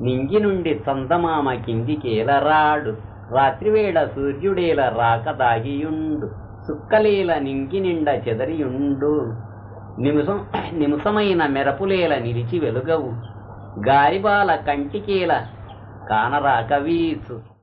నింగి నుండి చందమామ కిందికేల రాడు. రాత్రివేళ సూర్యుడేల రాక దాగియుండు సుక్కలేల నింగి నిండా చెదరియుండు. నిమిషం నిమిషమైన మెరపులేల నిలిచి వెలుగవు. గారిబాల కంటికేల కానరాక వీచు.